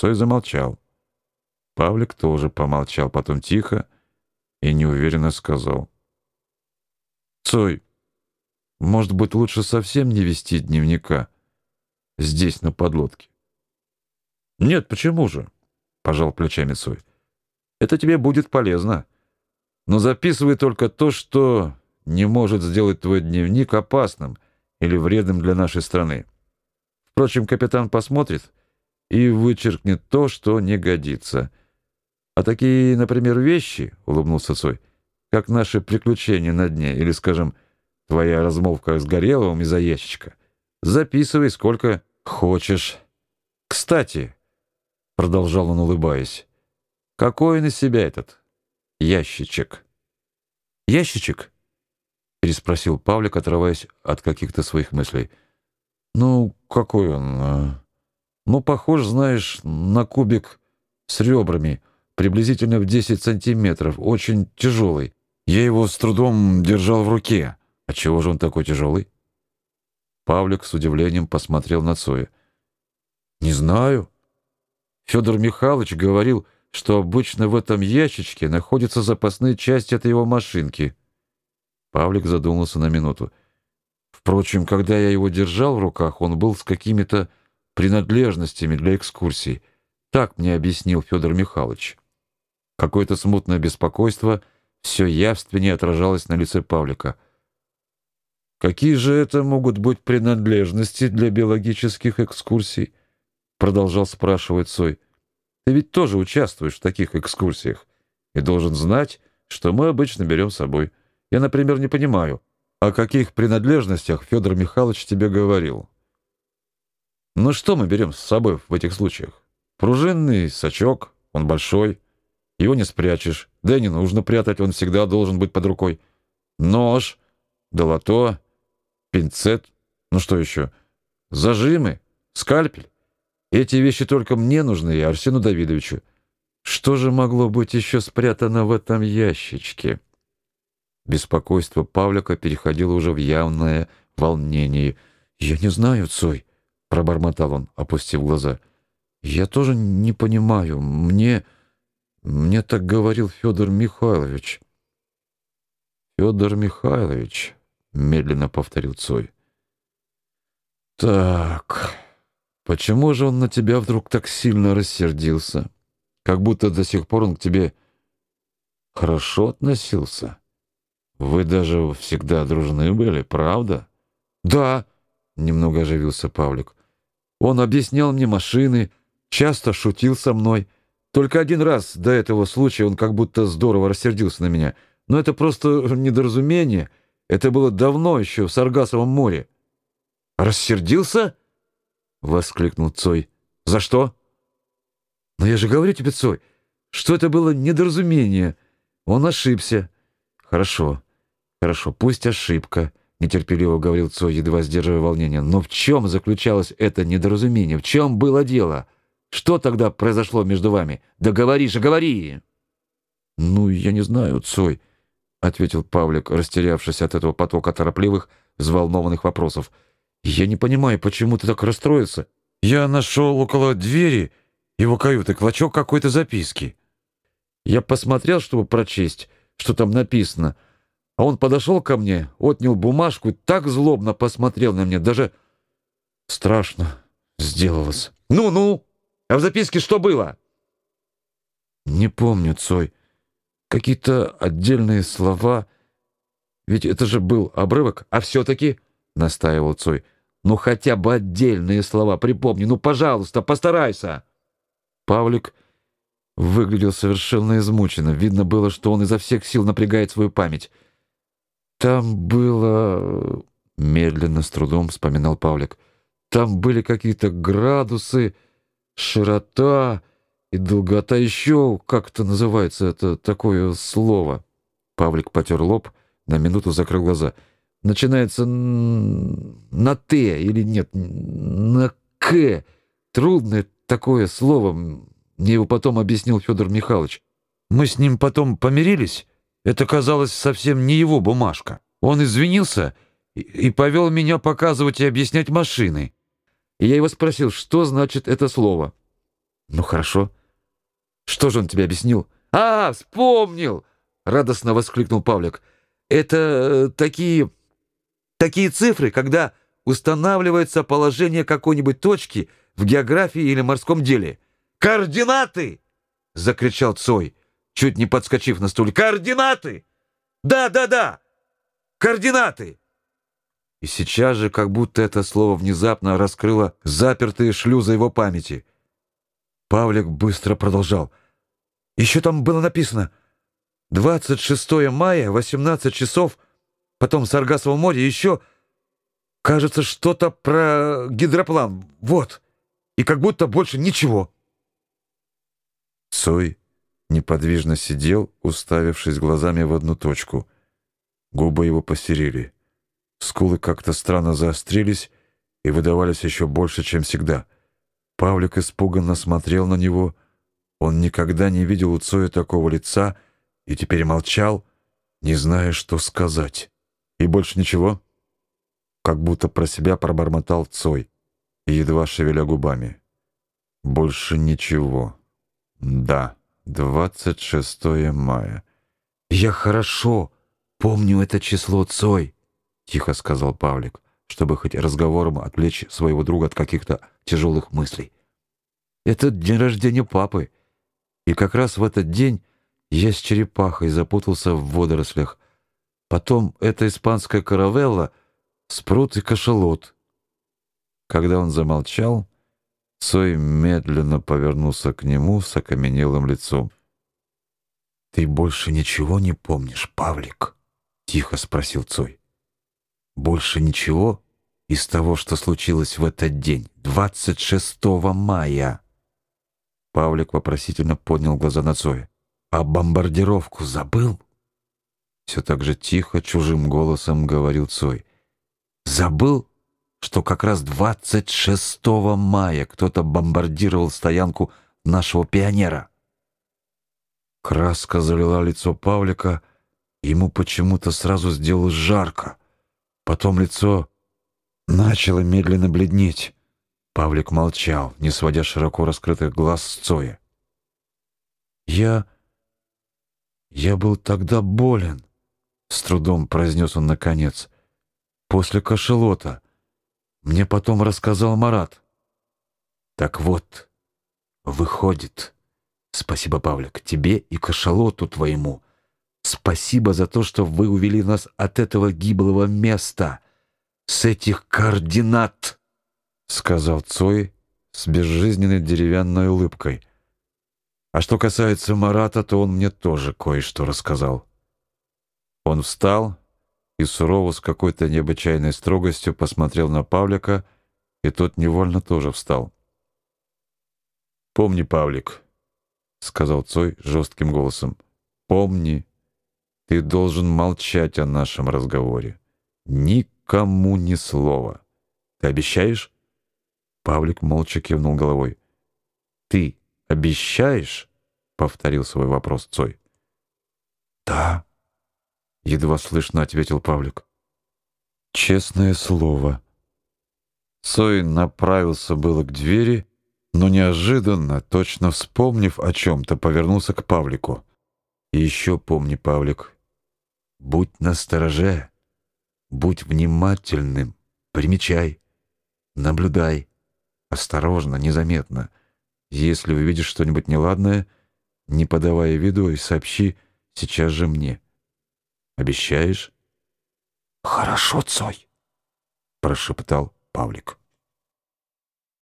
Цой замолчал. Павлик тоже помолчал, потом тихо и неуверенно сказал. «Цой, может быть, лучше совсем не вести дневника здесь, на подлодке?» «Нет, почему же?» — пожал плечами Цой. «Это тебе будет полезно. Но записывай только то, что не может сделать твой дневник опасным или вредным для нашей страны. Впрочем, капитан посмотрит и вычеркнет то, что не годится». А такие, например, вещи, улыбнулся Цой, как наши приключения на дне или, скажем, твоя размолвка с Гореловым из-за ящичка. Записывай сколько хочешь. Кстати, продолжал он, улыбаясь, какой на себя этот ящичек? Ящичек? переспросил Павлик, отрываясь от каких-то своих мыслей. Ну, какой он? Ну, похож, знаешь, на кубик с ребрами приблизительно в 10 сантиметров, очень тяжелый. Я его с трудом держал в руке. А чего же он такой тяжелый? Павлик с удивлением посмотрел на Цоя. Не знаю. Федор Михайлович говорил, что обычно в этом ящичке находятся запасные части от его машинки. Павлик задумался на минуту. Впрочем, когда я его держал в руках, он был с какими-то принадлежностями для экскурсий. Так мне объяснил Федор Михайлович. Какое-то смутное беспокойство все явственнее отражалось на лице Павлика. Какие же это могут быть принадлежности для биологических экскурсий? продолжал спрашивать Сой. Ты ведь тоже участвуешь в таких экскурсиях и должен знать, что мы обычно берем с собой. Я, например, не понимаю, о каких принадлежностях Федор Михайлович тебе говорил. Ну что мы берем с собой в этих случаях? Пружинный сачок, он большой, его не спрячешь. Да и не нужно прятать, он всегда должен быть под рукой. Нож, долото, пинцет, ну что еще? Зажимы, скальпель. Эти вещи только мне нужны и Арсену Давидовичу. Что же могло быть еще спрятано в этом ящичке? Беспокойство Павлика переходило уже в явное волнение. «Я не знаю, Цой», — пробормотал он, опустив глаза. «Я тоже не понимаю. Мне...» Мне так говорил Федор Михайлович. Федор Михайлович, медленно повторил Цой. Так. Почему же он на тебя вдруг так сильно рассердился? Как будто до сих пор он к тебе хорошо относился. Вы даже всегда дружны были, правда? Да, немного оживился Павлик. Он объяснял мне машины, часто шутил со мной. Только один раз до этого случая он как будто здорово рассердился на меня. Но это просто недоразумение. Это было давно еще в Саргасовом море. Рассердился? воскликнул Цой. За что? Но я же говорю тебе, Цой, что это было недоразумение. Он ошибся. Хорошо. Хорошо, пусть ошибка, нетерпеливо говорил Цой, едва сдерживая волнение. Но в чем заключалось это недоразумение? В чем было дело? Что тогда произошло между вами? Да говори же, говори!» «Ну, я не знаю, Цой», — ответил Павлик, растерявшись от этого потока торопливых, взволнованных вопросов. «Я не понимаю, почему ты так расстроился? Я нашел около двери его каюты клочок какой-то записки. Я посмотрел, чтобы прочесть, что там написано, а он подошел ко мне, отнял бумажку так злобно посмотрел на меня, даже страшно сделалось. «Ну-ну!» А в записке что было? Не помню, Цой. Какие-то отдельные слова. Ведь это же был обрывок, а все таки настаивал Цой. Ну хотя бы отдельные слова припомни, ну, пожалуйста, постарайся. Павлик выглядел совершенно измученным. Видно было, что он изо всех сил напрягает свою память. Там было медленно с трудом вспоминал Павлик. Там были какие-то градусы, широта и долгота еще, как это называется, это такое слово. Павлик потер лоб, на минуту закрыл глаза. Начинается на Т или нет, на К. Трудное такое слово. Мне его потом объяснил Федор Михайлович. Мы с ним потом помирились. Это казалось совсем не его бумажка. Он извинился и повел меня показывать и объяснять машины. И я его спросил, что значит это слово. Ну хорошо. Что же он тебе объяснил? А, вспомнил! Радостно воскликнул Павлик. Это э, такие... такие цифры, когда устанавливается положение какой-нибудь точки в географии или морском деле. «Координаты!» — закричал Цой, чуть не подскочив на стуле. «Координаты! Да, да, да! Координаты!» И сейчас же, как будто это слово внезапно раскрыло запертые шлюзы его памяти. Павлик быстро продолжал. «Еще там было написано 26 мая, 18 часов, потом Саргасово море, еще, кажется, что-то про гидроплан. Вот. И как будто больше ничего». Цой неподвижно сидел, уставившись глазами в одну точку. Губы его посерели. Скулы как-то странно заострились и выдавались еще больше, чем всегда. Павлик испуганно смотрел на него. Он никогда не видел у Цоя такого лица и теперь молчал, не зная, что сказать. И больше ничего? Как будто про себя пробормотал Цой, едва шевеля губами. Больше ничего. Да, 26 мая. Я хорошо помню это число, Цой тихо сказал Павлик, чтобы хоть разговором отвлечь своего друга от каких-то тяжелых мыслей. Это день рождения папы. И как раз в этот день я с черепахой запутался в водорослях. Потом эта испанская каравелла, спрут и кашалот. Когда он замолчал, Цой медленно повернулся к нему с окаменелым лицом. «Ты больше ничего не помнишь, Павлик?» — тихо спросил Цой. Больше ничего из того, что случилось в этот день, 26 мая. Павлик вопросительно поднял глаза на Цоя. «А бомбардировку забыл?» Все так же тихо, чужим голосом говорил Цой. «Забыл, что как раз 26 мая кто-то бомбардировал стоянку нашего пионера?» Краска залила лицо Павлика, ему почему-то сразу сделалось жарко. Потом лицо начало медленно бледнеть. Павлик молчал, не сводя широко раскрытых глаз с Цоя. «Я... я был тогда болен», — с трудом произнес он наконец. «После кошелота. Мне потом рассказал Марат». «Так вот, выходит...» «Спасибо, Павлик, тебе и кошелоту твоему. Спасибо за то, что вы увели нас от этого гиблого места, с этих координат, сказал Цой с безжизненной деревянной улыбкой. А что касается Марата, то он мне тоже кое-что рассказал. Он встал и сурово с какой-то необычайной строгостью посмотрел на Павлика, и тот невольно тоже встал. «Помни, Павлик», — сказал Цой жестким голосом, — «помни, ты должен молчать о нашем разговоре. Никому ни слова. Ты обещаешь? Павлик молча кивнул головой. Ты обещаешь? повторил свой вопрос Цой. Да, едва слышно ответил Павлик. Честное слово. Цой направился было к двери, но неожиданно, точно вспомнив о чем то повернулся к Павлику. И еще помни, Павлик, Будь настороже, будь внимательным, примечай, наблюдай, осторожно, незаметно. Если увидишь что-нибудь неладное, не подавая виду, и сообщи сейчас же мне. Обещаешь? Хорошо, Цой, прошептал Павлик.